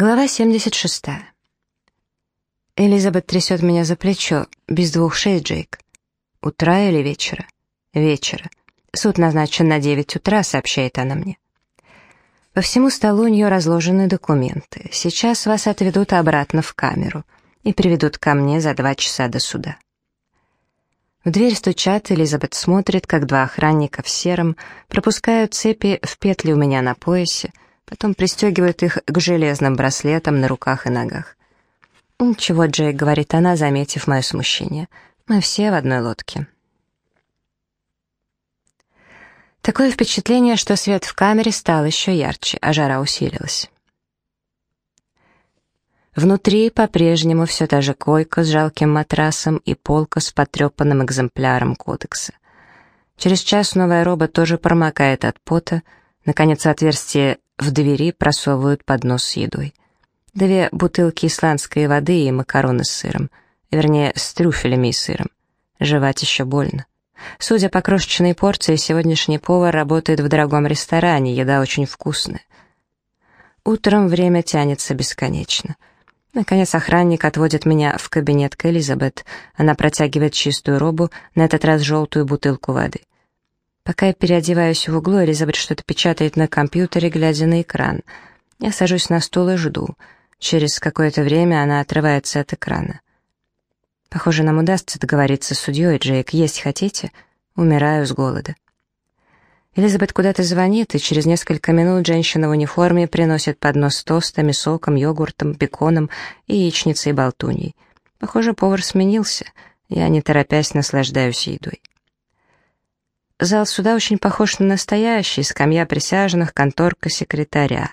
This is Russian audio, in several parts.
Глава 76. Элизабет трясет меня за плечо. Без двух шесть, Джейк. Утра или вечера? Вечера. Суд назначен на 9 утра, сообщает она мне. По всему столу у нее разложены документы. Сейчас вас отведут обратно в камеру и приведут ко мне за два часа до суда. В дверь стучат, Элизабет смотрит, как два охранника в сером пропускают цепи в петли у меня на поясе, Потом пристегивают их к железным браслетам на руках и ногах. «Ничего, Джейк», — говорит она, заметив мое смущение. «Мы все в одной лодке». Такое впечатление, что свет в камере стал еще ярче, а жара усилилась. Внутри по-прежнему все та же койка с жалким матрасом и полка с потрепанным экземпляром кодекса. Через час новая роба тоже промокает от пота, наконец отверстие в двери просовывают поднос с едой. Две бутылки исландской воды и макароны с сыром. Вернее, с трюфелями и сыром. Жевать еще больно. Судя по крошечной порции, сегодняшний повар работает в дорогом ресторане, еда очень вкусная. Утром время тянется бесконечно. Наконец охранник отводит меня в кабинет к Элизабет. Она протягивает чистую робу, на этот раз желтую бутылку воды. Пока я переодеваюсь в углу, Элизабет что-то печатает на компьютере, глядя на экран. Я сажусь на стул и жду. Через какое-то время она отрывается от экрана. Похоже, нам удастся договориться с судьей, Джейк. Есть хотите? Умираю с голода. Элизабет куда-то звонит, и через несколько минут женщина в униформе приносит поднос с тостами, соком, йогуртом, беконом, яичницей и болтуньей. Похоже, повар сменился. Я, не торопясь, наслаждаюсь едой. Зал суда очень похож на настоящий, скамья присяжных, конторка секретаря.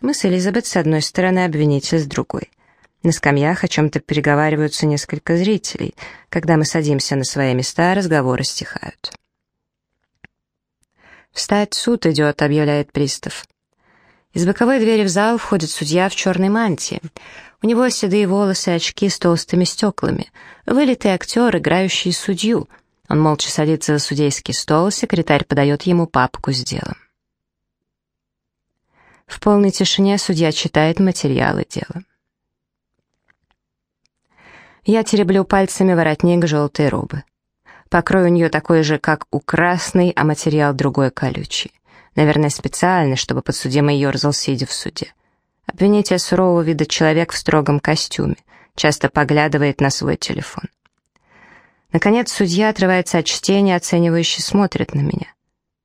Мы с Элизабет с одной стороны, обвинитель с другой. На скамьях о чем-то переговариваются несколько зрителей. Когда мы садимся на свои места, разговоры стихают. «Встать, суд идет», — объявляет пристав. Из боковой двери в зал входит судья в черной мантии. У него седые волосы и очки с толстыми стеклами. Вылитый актер, играющий судью — он молча садится за судейский стол, секретарь подает ему папку с делом. В полной тишине судья читает материалы дела. Я тереблю пальцами воротник желтой робы. Покрой у нее такой же, как у красной, а материал другой колючий. Наверное, специально, чтобы подсудимый ерзал, сидя в суде. Обвинитель сурового вида человек в строгом костюме, часто поглядывает на свой телефон. Наконец судья отрывается от чтения, оценивающе смотрит на меня.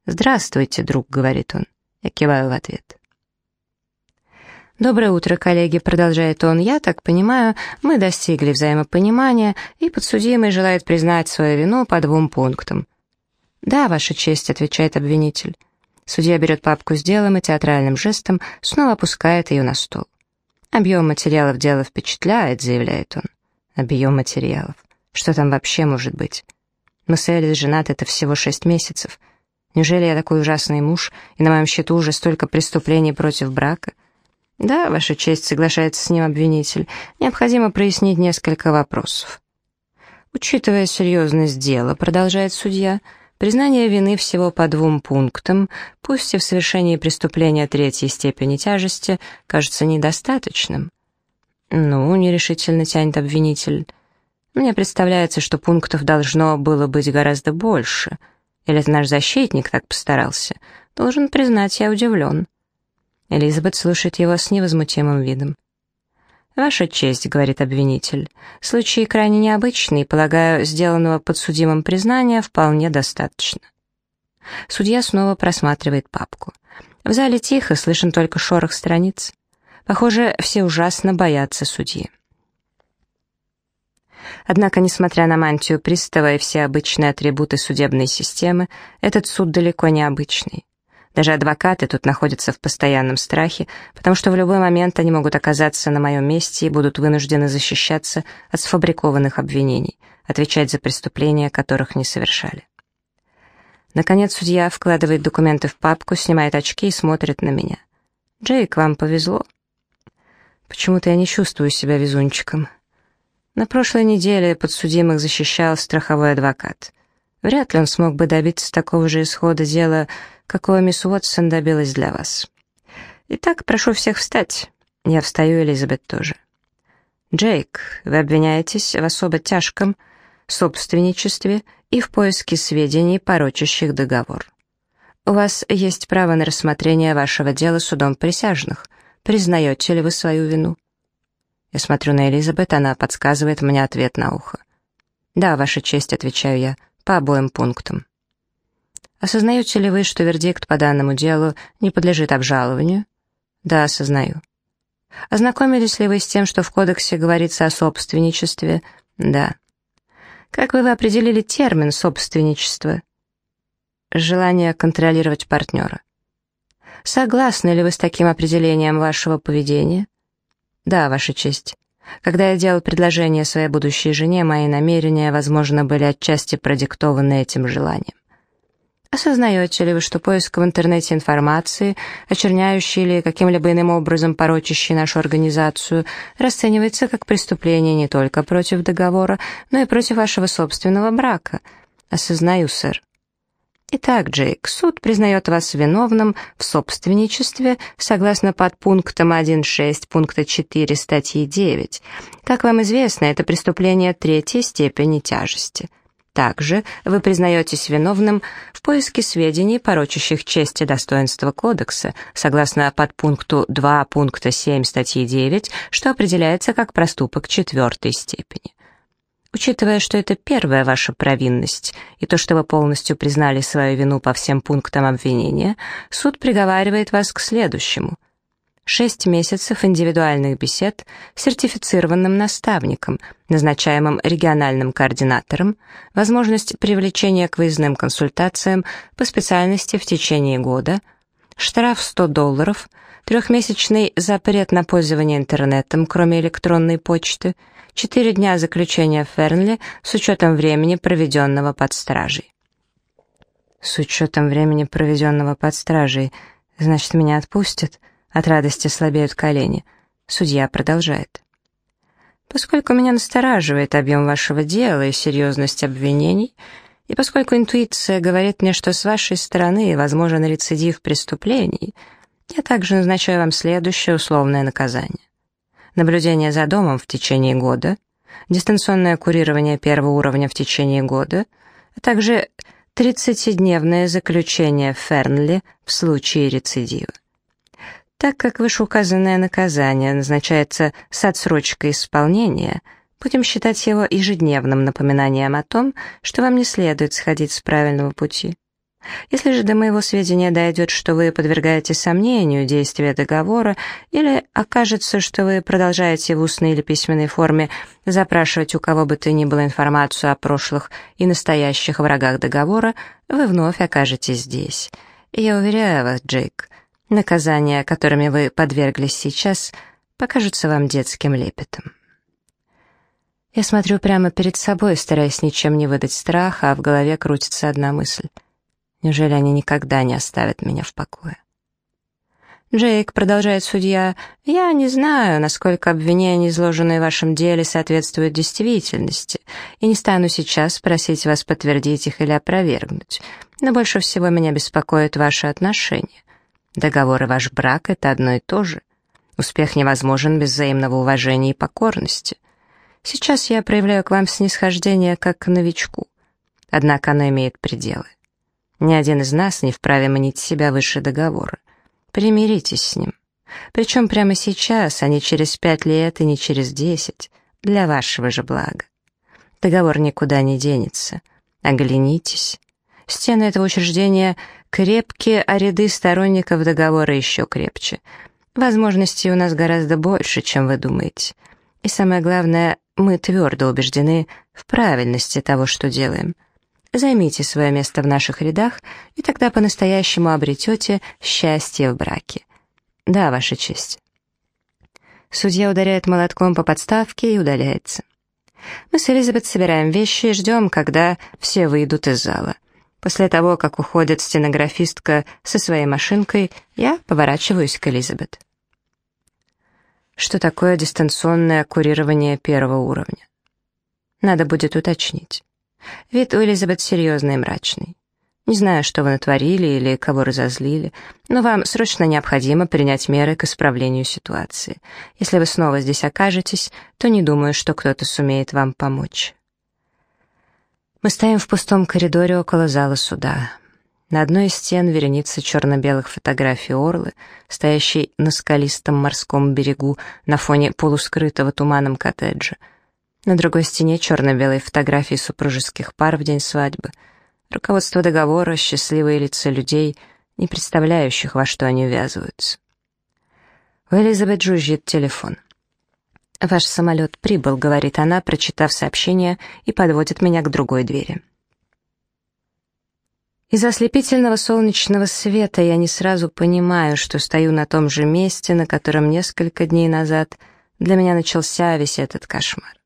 «Здравствуйте, друг», — говорит он. Я киваю в ответ. «Доброе утро, коллеги», — продолжает он. «Я так понимаю, мы достигли взаимопонимания, и подсудимый желает признать свою вину по двум пунктам». «Да, Ваша честь», — отвечает обвинитель. Судья берет папку с делом и театральным жестом снова опускает ее на стол. «Объем материалов дела впечатляет», — заявляет он. «Объем материалов. Что там вообще может быть? Мы с Элис женаты это всего шесть месяцев. Неужели я такой ужасный муж, и на моем счету уже столько преступлений против брака? Да, Ваша честь, соглашается с ним обвинитель, необходимо прояснить несколько вопросов. Учитывая серьезность дела, продолжает судья, признание вины всего по двум пунктам, пусть и в совершении преступления третьей степени тяжести, кажется недостаточным. Ну, нерешительно тянет обвинитель. Мне представляется, что пунктов должно было быть гораздо больше. Или это наш защитник так постарался? Должен признать, я удивлен. Элизабет слушает его с невозмутимым видом. «Ваша честь», — говорит обвинитель, — «случай крайне необычный, полагаю, сделанного подсудимым признания вполне достаточно». Судья снова просматривает папку. В зале тихо, слышен только шорох страниц. Похоже, все ужасно боятся судьи. Однако, несмотря на мантию пристава и все обычные атрибуты судебной системы, этот суд далеко не обычный. Даже адвокаты тут находятся в постоянном страхе, потому что в любой момент они могут оказаться на моем месте и будут вынуждены защищаться от сфабрикованных обвинений, отвечать за преступления, которых не совершали. Наконец судья вкладывает документы в папку, снимает очки и смотрит на меня. «Джейк, вам повезло». Почему-то я не чувствую себя везунчиком. На прошлой неделе подсудимых защищал страховой адвокат. Вряд ли он смог бы добиться такого же исхода дела, какого мисс Уотсон добилась для вас. Итак, прошу всех встать. Я встаю, Элизабет тоже. Джейк, вы обвиняетесь в особо тяжком собственничестве и в поиске сведений, порочащих договор. У вас есть право на рассмотрение вашего дела судом присяжных. Признаете ли вы свою вину? Я смотрю на Элизабет, она подсказывает мне ответ на ухо. «Да, Ваша честь», — отвечаю я, — «по обоим пунктам». «Осознаете ли вы, что вердикт по данному делу не подлежит обжалованию?» «Да, осознаю». «Ознакомились ли вы с тем, что в кодексе говорится о собственничестве?» «Да». «Как вы определили термин «собственничество»?» «Желание контролировать партнера». «Согласны ли вы с таким определением вашего поведения?» «Да, Ваша честь. Когда я делал предложение своей будущей жене, мои намерения, возможно, были отчасти продиктованы этим желанием. Осознаете ли вы, что поиск в интернете информации, очерняющей или каким-либо иным образом порочащей нашу организацию, расценивается как преступление не только против договора, но и против вашего собственного брака? Осознаю, сэр. Итак, Джейк, суд признает вас виновным в собственничестве согласно подпунктам 1.6 пункта 4 статьи 9. Как вам известно, это преступление третьей степени тяжести. Также вы признаетесь виновным в поиске сведений, порочащих честь и достоинство Кодекса, согласно подпункту 2 пункта 7 статьи 9, что определяется как проступок четвертой степени. Учитывая, что это первая ваша провинность, и то, что вы полностью признали свою вину по всем пунктам обвинения, суд приговаривает вас к следующему. Шесть месяцев индивидуальных бесед с сертифицированным наставником, назначаемым региональным координатором, возможность привлечения к выездным консультациям по специальности в течение года, штраф 100 долларов, трехмесячный запрет на пользование интернетом, кроме электронной почты – Четыре дня заключения в Фернли с учетом времени, проведенного под стражей. С учетом времени, проведенного под стражей, значит, меня отпустят? От радости слабеют колени. Судья продолжает. Поскольку меня настораживает объем вашего дела и серьезность обвинений, и поскольку интуиция говорит мне, что с вашей стороны возможен рецидив преступлений, я также назначаю вам следующее условное наказание наблюдение за домом в течение года, дистанционное курирование первого уровня в течение года, а также 30-дневное заключение Фернли в случае рецидива. Так как вышеуказанное наказание назначается с отсрочкой исполнения, будем считать его ежедневным напоминанием о том, что вам не следует сходить с правильного пути. Если же до моего сведения дойдет, что вы подвергаете сомнению действия договора, или окажется, что вы продолжаете в устной или письменной форме запрашивать у кого бы то ни было информацию о прошлых и настоящих врагах договора, вы вновь окажетесь здесь. Я уверяю вас, Джейк, наказания, которыми вы подверглись сейчас, покажутся вам детским лепетом. Я смотрю прямо перед собой, стараясь ничем не выдать страха, а в голове крутится одна мысль — Неужели они никогда не оставят меня в покое? «Джейк», — продолжает судья, — «я не знаю, насколько обвинения, изложенные в вашем деле, соответствуют действительности, и не стану сейчас просить вас подтвердить их или опровергнуть, но больше всего меня беспокоят ваши отношения. Договор и ваш брак — это одно и то же. Успех невозможен без взаимного уважения и покорности. Сейчас я проявляю к вам снисхождение как к новичку, однако оно имеет пределы. Ни один из нас не вправе манить себя выше договора. Примиритесь с ним. Причем прямо сейчас, а не через пять лет и не через десять. Для вашего же блага. Договор никуда не денется. Оглянитесь. Стены этого учреждения крепкие, а ряды сторонников договора еще крепче. Возможностей у нас гораздо больше, чем вы думаете. И самое главное, мы твердо убеждены в правильности того, что делаем. Займите свое место в наших рядах, и тогда по-настоящему обретете счастье в браке. Да, Ваша честь. Судья ударяет молотком по подставке и удаляется. Мы с Элизабет собираем вещи и ждем, когда все выйдут из зала. После того, как уходит стенографистка со своей машинкой, я поворачиваюсь к Элизабет. Что такое дистанционное курирование первого уровня? Надо будет уточнить. Вид у Элизабет серьезный и мрачный. Не знаю, что вы натворили или кого разозлили, но вам срочно необходимо принять меры к исправлению ситуации. Если вы снова здесь окажетесь, то не думаю, что кто-то сумеет вам помочь. Мы стоим в пустом коридоре около зала суда. На одной из стен вереница черно-белых фотографий Орлы, стоящей на скалистом морском берегу на фоне полускрытого туманом коттеджа. На другой стене черно-белые фотографии супружеских пар в день свадьбы — Руководство договора, счастливые лица людей, не представляющих, во что они ввязываются. У Элизабет жужжит телефон. «Ваш самолет прибыл», — говорит она, прочитав сообщение, и подводит меня к другой двери. Из ослепительного солнечного света я не сразу понимаю, что стою на том же месте, на котором несколько дней назад для меня начался весь этот кошмар.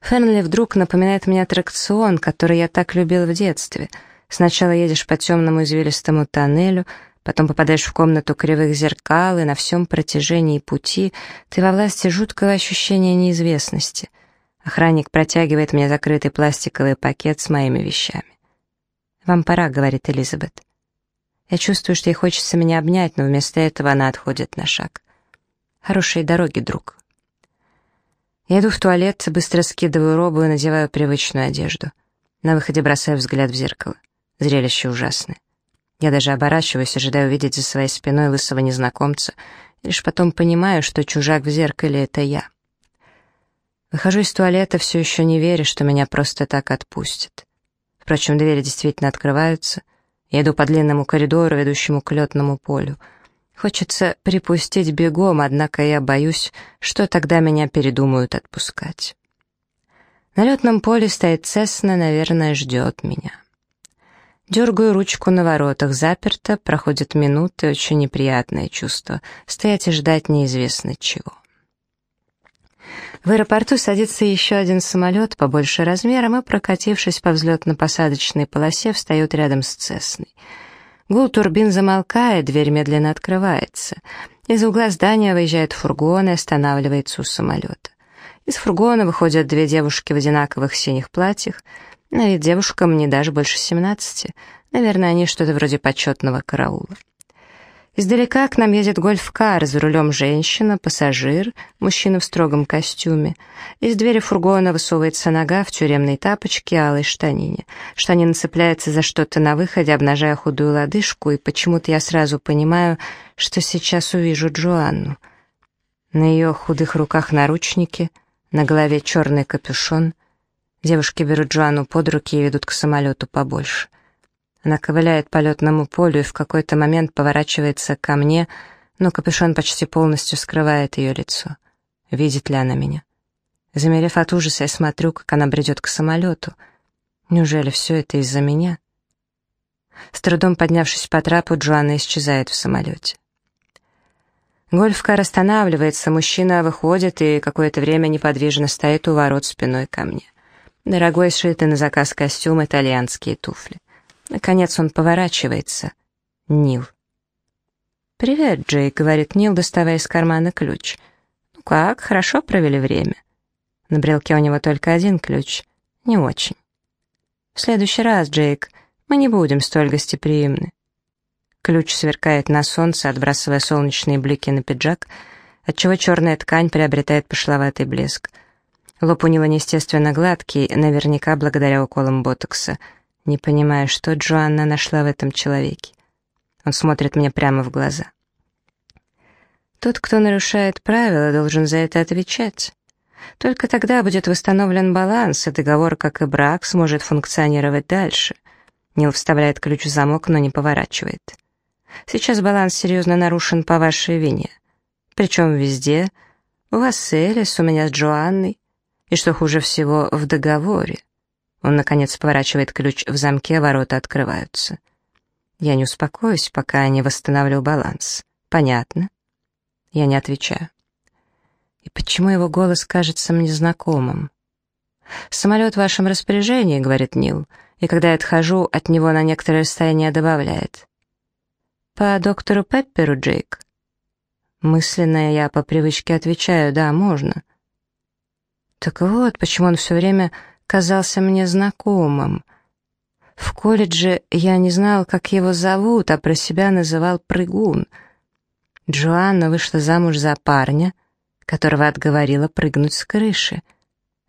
Фернли вдруг напоминает мне аттракцион, который я так любил в детстве. Сначала едешь по темному извилистому тоннелю, потом попадаешь в комнату кривых зеркал, и на всем протяжении пути ты во власти жуткого ощущения неизвестности. Охранник протягивает мне закрытый пластиковый пакет с моими вещами. «Вам пора», — говорит Элизабет. Я чувствую, что ей хочется меня обнять, но вместо этого она отходит на шаг. «Хорошей дороги, друг». Я иду в туалет, быстро скидываю робу и надеваю привычную одежду. На выходе бросаю взгляд в зеркало. Зрелище ужасное. Я даже оборачиваюсь, ожидая увидеть за своей спиной лысого незнакомца, и лишь потом понимаю, что чужак в зеркале — это я. Выхожу из туалета, все еще не веря, что меня просто так отпустят. Впрочем, двери действительно открываются. Я иду по длинному коридору, ведущему к летному полю — Хочется припустить бегом, однако я боюсь, что тогда меня передумают отпускать. На летном поле стоит Цесна, наверное, ждет меня. Дергаю ручку на воротах, заперто, проходят минуты, очень неприятное чувство, стоять и ждать неизвестно чего. В аэропорту садится еще один самолет, побольше размером, и, прокатившись по взлетно-посадочной полосе, встает рядом с Цесной — Гул турбин замолкает, дверь медленно открывается. Из угла здания выезжает фургон и останавливается у самолета. Из фургона выходят две девушки в одинаковых синих платьях. На вид девушкам не даже больше семнадцати. Наверное, они что-то вроде почетного караула. Издалека к нам едет гольф-кар, за рулем женщина, пассажир, мужчина в строгом костюме. Из двери фургона высовывается нога в тюремной тапочке алой штанине. Штанина цепляется за что-то на выходе, обнажая худую лодыжку, и почему-то я сразу понимаю, что сейчас увижу Джоанну. На ее худых руках наручники, на голове черный капюшон. Девушки берут Джоанну под руки и ведут к самолету побольше. Она ковыляет по летному полю и в какой-то момент поворачивается ко мне, но капюшон почти полностью скрывает ее лицо. Видит ли она меня? Замерев от ужаса, я смотрю, как она бредет к самолету. Неужели все это из-за меня? С трудом поднявшись по трапу, Джоанна исчезает в самолете. Гольфкар останавливается, мужчина выходит и какое-то время неподвижно стоит у ворот спиной ко мне. Дорогой сшитый на заказ костюм, итальянские туфли. Наконец он поворачивается. Нил. «Привет, Джей», — говорит Нил, доставая из кармана ключ. «Ну как, хорошо провели время?» На брелке у него только один ключ. Не очень. «В следующий раз, Джейк, мы не будем столь гостеприимны». Ключ сверкает на солнце, отбрасывая солнечные блики на пиджак, отчего черная ткань приобретает пошловатый блеск. Лоб у него неестественно гладкий, наверняка благодаря уколам ботокса — не понимая, что Джоанна нашла в этом человеке. Он смотрит мне прямо в глаза. Тот, кто нарушает правила, должен за это отвечать. Только тогда будет восстановлен баланс, и договор, как и брак, сможет функционировать дальше. Нил вставляет ключ в замок, но не поворачивает. Сейчас баланс серьезно нарушен по вашей вине. Причем везде. У вас с Элис, у меня с Джоанной. И что хуже всего, в договоре. Он, наконец, поворачивает ключ в замке, ворота открываются. Я не успокоюсь, пока не восстановлю баланс. Понятно? Я не отвечаю. И почему его голос кажется мне знакомым? «Самолет в вашем распоряжении», — говорит Нил, и когда я отхожу, от него на некоторое расстояние добавляет. «По доктору Пепперу, Джейк?» Мысленно я по привычке отвечаю «да, можно». Так вот, почему он все время казался мне знакомым. В колледже я не знал, как его зовут, а про себя называл Прыгун. Джоанна вышла замуж за парня, которого отговорила прыгнуть с крыши,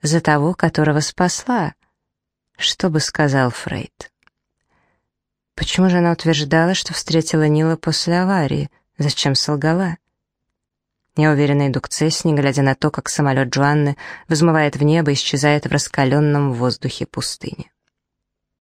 за того, которого спасла. Что бы сказал Фрейд? Почему же она утверждала, что встретила Нила после аварии? Зачем солгала? Я уверенно иду к Цесне, глядя на то, как самолет Джоанны взмывает в небо и исчезает в раскаленном воздухе пустыни.